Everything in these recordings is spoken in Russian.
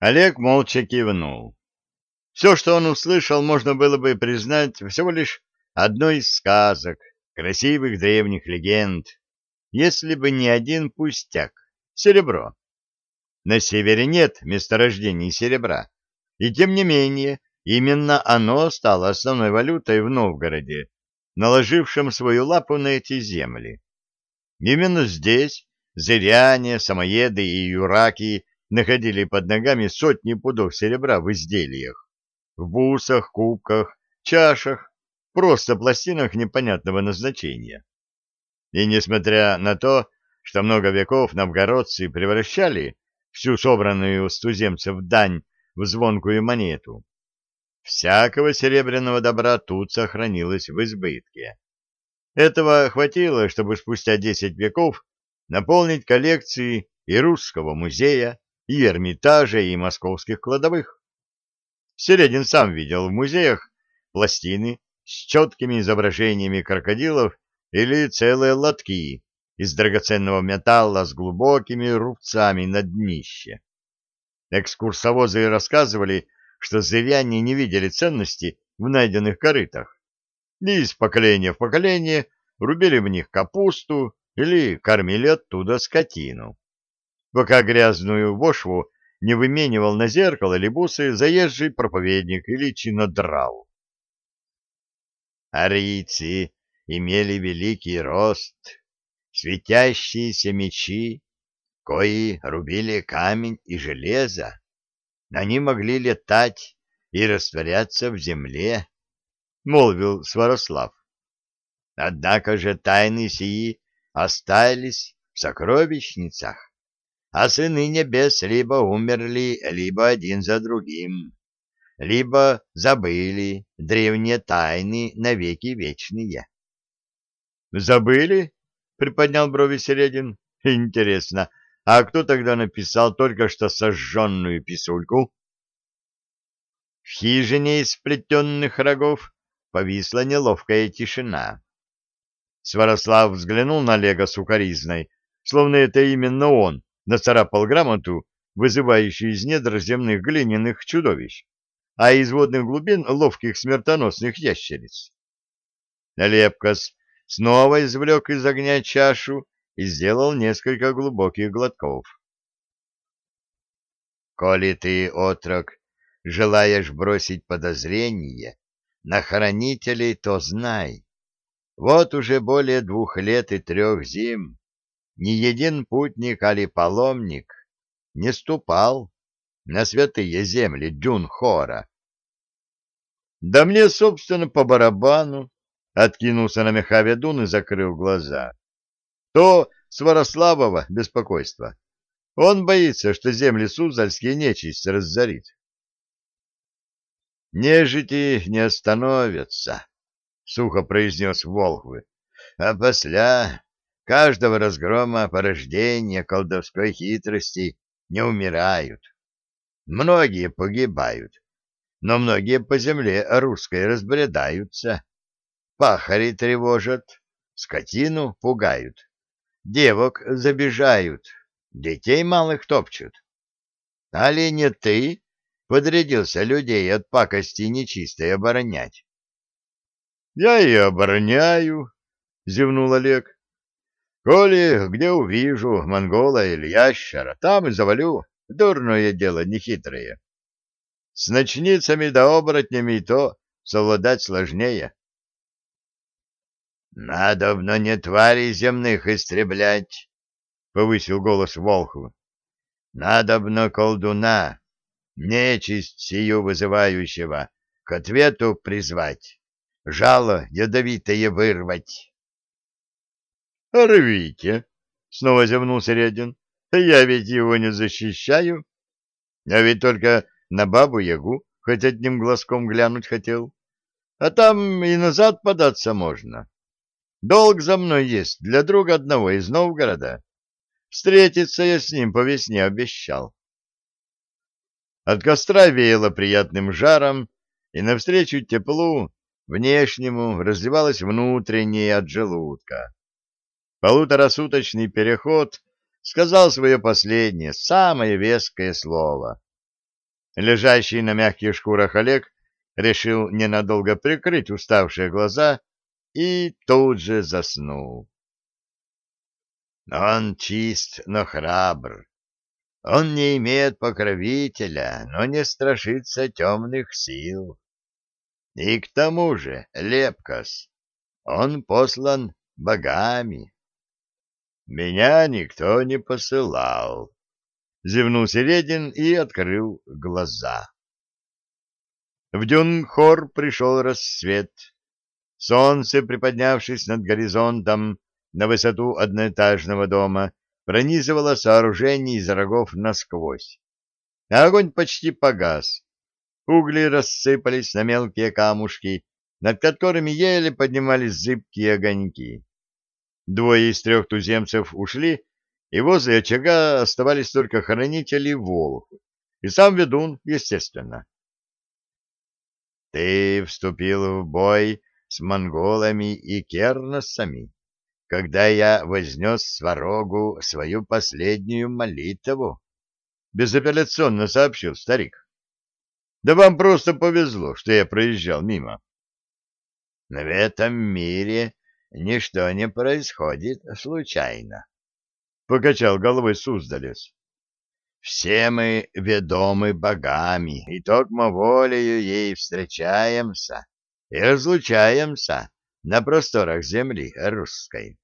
Олег молча кивнул. Все, что он услышал, можно было бы признать всего лишь одной из сказок, красивых древних легенд, если бы не один пустяк — серебро. На севере нет месторождений серебра, и тем не менее именно оно стало основной валютой в Новгороде, наложившем свою лапу на эти земли. Именно здесь зыряне, самоеды и юраки находили под ногами сотни пудов серебра в изделиях, в бусах, кубках, чашах, просто пластинах непонятного назначения. И несмотря на то, что много веков новгородцы превращали всю собранную с туземцев дань в звонкую монету, всякого серебряного добра тут сохранилось в избытке. Этого хватило, чтобы спустя десять веков наполнить коллекции и Русского музея, и Эрмитажа, и московских кладовых. Середин сам видел в музеях пластины с четкими изображениями крокодилов или целые лотки из драгоценного металла с глубокими рубцами на днище. Экскурсовозы рассказывали, что зыряне не видели ценности в найденных корытах. И из поколения в поколение рубили в них капусту или кормили оттуда скотину. Пока грязную вошву не выменивал на зеркало или бусы заезжий проповедник или чинодрал. Арийцы имели великий рост, светящиеся мечи, кои рубили камень и железо. Они могли летать и растворяться в земле, — молвил Сварослав. Однако же тайны сии остались в сокровищницах, а сыны небес либо умерли, либо один за другим, либо забыли древние тайны навеки вечные. — Забыли? — приподнял брови Середин. — Интересно, а кто тогда написал только что сожженную писульку? В хижине из сплетенных рогов повисла неловкая тишина. Сварослав взглянул на Олега сукоризной, словно это именно он нацарапал грамоту, вызывающую из недр земных глиняных чудовищ, а из водных глубин ловких смертоносных ящериц. Лепкос снова извлек из огня чашу и сделал несколько глубоких глотков. «Коли ты, отрок, желаешь бросить подозрение на хранителей, то знай, вот уже более двух лет и трех зим ни един путник али паломник не ступал на святые земли Дюнхора. Да мне, собственно, по барабану, откинулся на меха ведун и закрыл глаза. То Сварославова беспокойство. Он боится, что земли Суздальские нечисть разорит. Нежити не остановятся, — сухо произнес Волхвы, — а после каждого разгрома порождения колдовской хитрости не умирают. Многие погибают, но многие по земле русской разбредаются. Пахари тревожат, скотину пугают девок забежают, детей малых топчут. Али не ты подрядился людей от пакости нечистой оборонять? — Я и обороняю, — зевнул Олег. — Коли где увижу монгола или ящера, там и завалю. Дурное дело, нехитрое. С ночницами да оборотнями и то совладать сложнее. Надобно не твари земных истреблять, — повысил голос Волхов. Надобно колдуна, нечисть сию вызывающего, к ответу призвать, жало ядовитое вырвать. — Рвите, — снова зевнул Середин, — я ведь его не защищаю. Я ведь только на бабу-ягу хоть одним глазком глянуть хотел. А там и назад податься можно. Долг за мной есть для друга одного из Новгорода. Встретиться я с ним по весне обещал. От костра веяло приятным жаром, и навстречу теплу внешнему разливалось внутреннее от желудка. Полуторасуточный переход сказал свое последнее, самое веское слово. Лежащий на мягких шкурах Олег решил ненадолго прикрыть уставшие глаза и тут же заснул. Он чист, но храбр. Он не имеет покровителя, но не страшится темных сил. И к тому же, Лепкос, он послан богами. Меня никто не посылал. Зевнул Середин и открыл глаза. В Дюнхор пришел рассвет. Солнце, приподнявшись над горизонтом на высоту одноэтажного дома, пронизывало сооружение из рогов насквозь. А огонь почти погас. Угли рассыпались на мелкие камушки, над которыми еле поднимались зыбкие огоньки. Двое из трех туземцев ушли, и возле очага оставались только хранители Волхв, и сам ведун, естественно. Ты вступил в бой с монголами и керносами, когда я вознес сварогу свою последнюю молитву, — безапелляционно сообщил старик. — Да вам просто повезло, что я проезжал мимо. — В этом мире ничто не происходит случайно, — покачал головой Суздалец. Все мы ведомы богами, и токмо волею ей встречаемся и разлучаемся на просторах земли русской.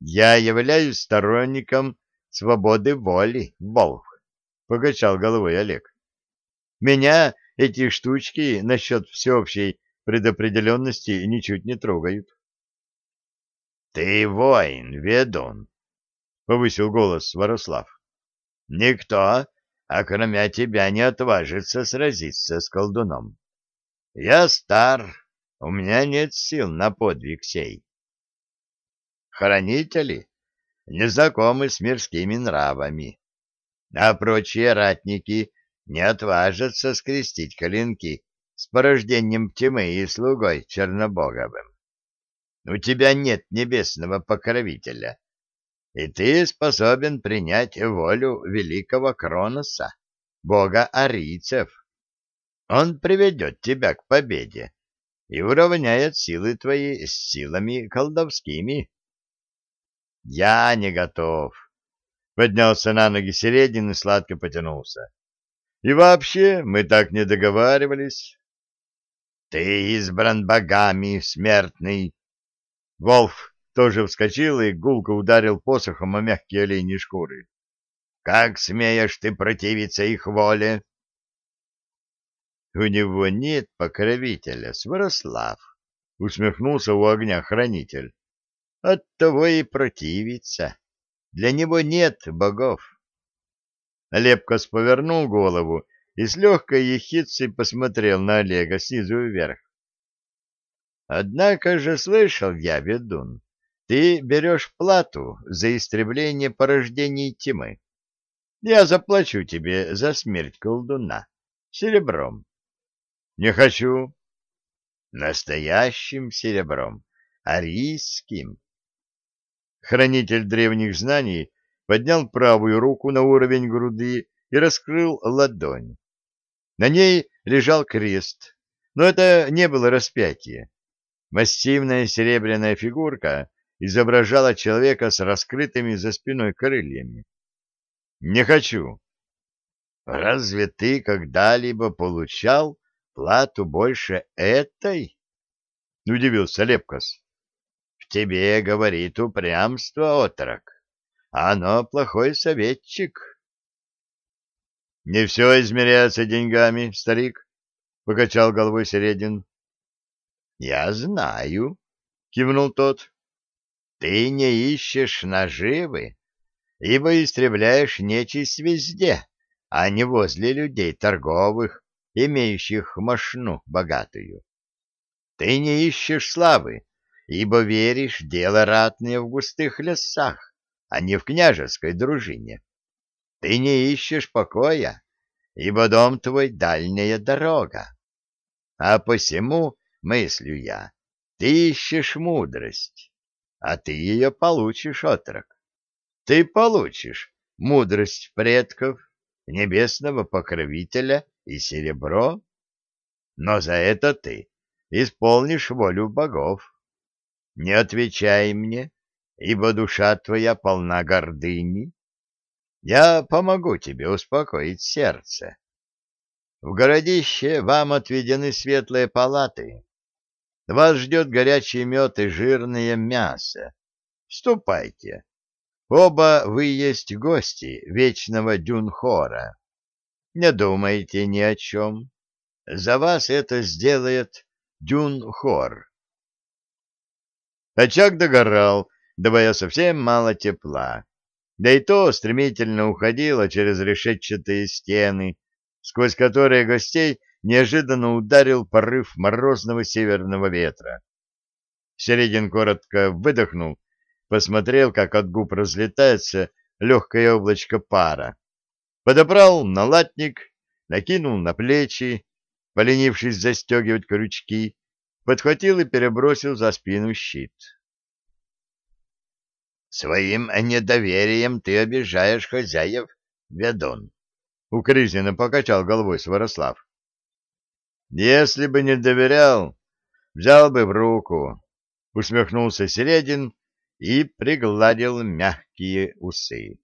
Я являюсь сторонником свободы воли, Волх, — покачал головой Олег. Меня эти штучки насчет всеобщей предопределенности ничуть не трогают. — Ты воин, ведун, — повысил голос Сварослав. Никто, а кроме тебя, не отважится сразиться с колдуном. Я стар, у меня нет сил на подвиг сей. Хранители не знакомы с мирскими нравами, а прочие ратники не отважатся скрестить коленки с порождением тьмы и слугой Чернобоговым. У тебя нет небесного покровителя, и ты способен принять волю великого Кроноса, бога арийцев. Он приведет тебя к победе и уравняет силы твои с силами колдовскими. Я не готов. Поднялся на ноги Середин и сладко потянулся. И вообще, мы так не договаривались. Ты избран богами, смертный. Волф тоже вскочил и гулко ударил посохом о мягкие оленьи шкуры. — Как смеешь ты противиться их воле? — У него нет покровителя, Сварослав, — усмехнулся у огня хранитель. — Оттого и противится. Для него нет богов. Лепкос повернул голову и с легкой ехидцей посмотрел на Олега снизу вверх. — Однако же слышал я, ведун, ты берешь плату за истребление порождений тьмы. Я заплачу тебе за смерть колдуна. Серебром. Не хочу. Настоящим серебром. Арийским. Хранитель древних знаний поднял правую руку на уровень груди и раскрыл ладонь. На ней лежал крест, но это не было распятие. Массивная серебряная фигурка изображала человека с раскрытыми за спиной крыльями. «Не хочу». «Разве ты когда-либо получал плату больше этой?» — удивился Лепкос. «В тебе говорит упрямство, отрок. Оно плохой советчик». «Не все измеряется деньгами, старик», — покачал головой Середин. «Я знаю», — кивнул тот. Ты не ищешь наживы, ибо истребляешь нечисть везде, а не возле людей торговых, имеющих мошну богатую. Ты не ищешь славы, ибо веришь дело ратное в густых лесах, а не в княжеской дружине. Ты не ищешь покоя, ибо дом твой дальняя дорога. А посему, мыслю я, ты ищешь мудрость а ты ее получишь, отрок. Ты получишь мудрость предков, небесного покровителя и серебро, но за это ты исполнишь волю богов. Не отвечай мне, ибо душа твоя полна гордыни. Я помогу тебе успокоить сердце. В городище вам отведены светлые палаты. Вас ждет горячий мед и жирное мясо. Ступайте. Оба вы есть гости вечного Дюнхора. Не думайте ни о чем. За вас это сделает Дюнхор. Очаг догорал, давая совсем мало тепла. Да и то стремительно уходило через решетчатые стены, сквозь которые гостей неожиданно ударил порыв морозного северного ветра. Середин коротко выдохнул, посмотрел, как от губ разлетается легкое облачко пара. Подобрал налатник, накинул на плечи, поленившись застегивать крючки, подхватил и перебросил за спину щит. «Своим недоверием ты обижаешь хозяев, ведун», — укоризненно покачал головой Сварослав. «Если бы не доверял, взял бы в руку», — усмехнулся Середин и пригладил мягкие усы.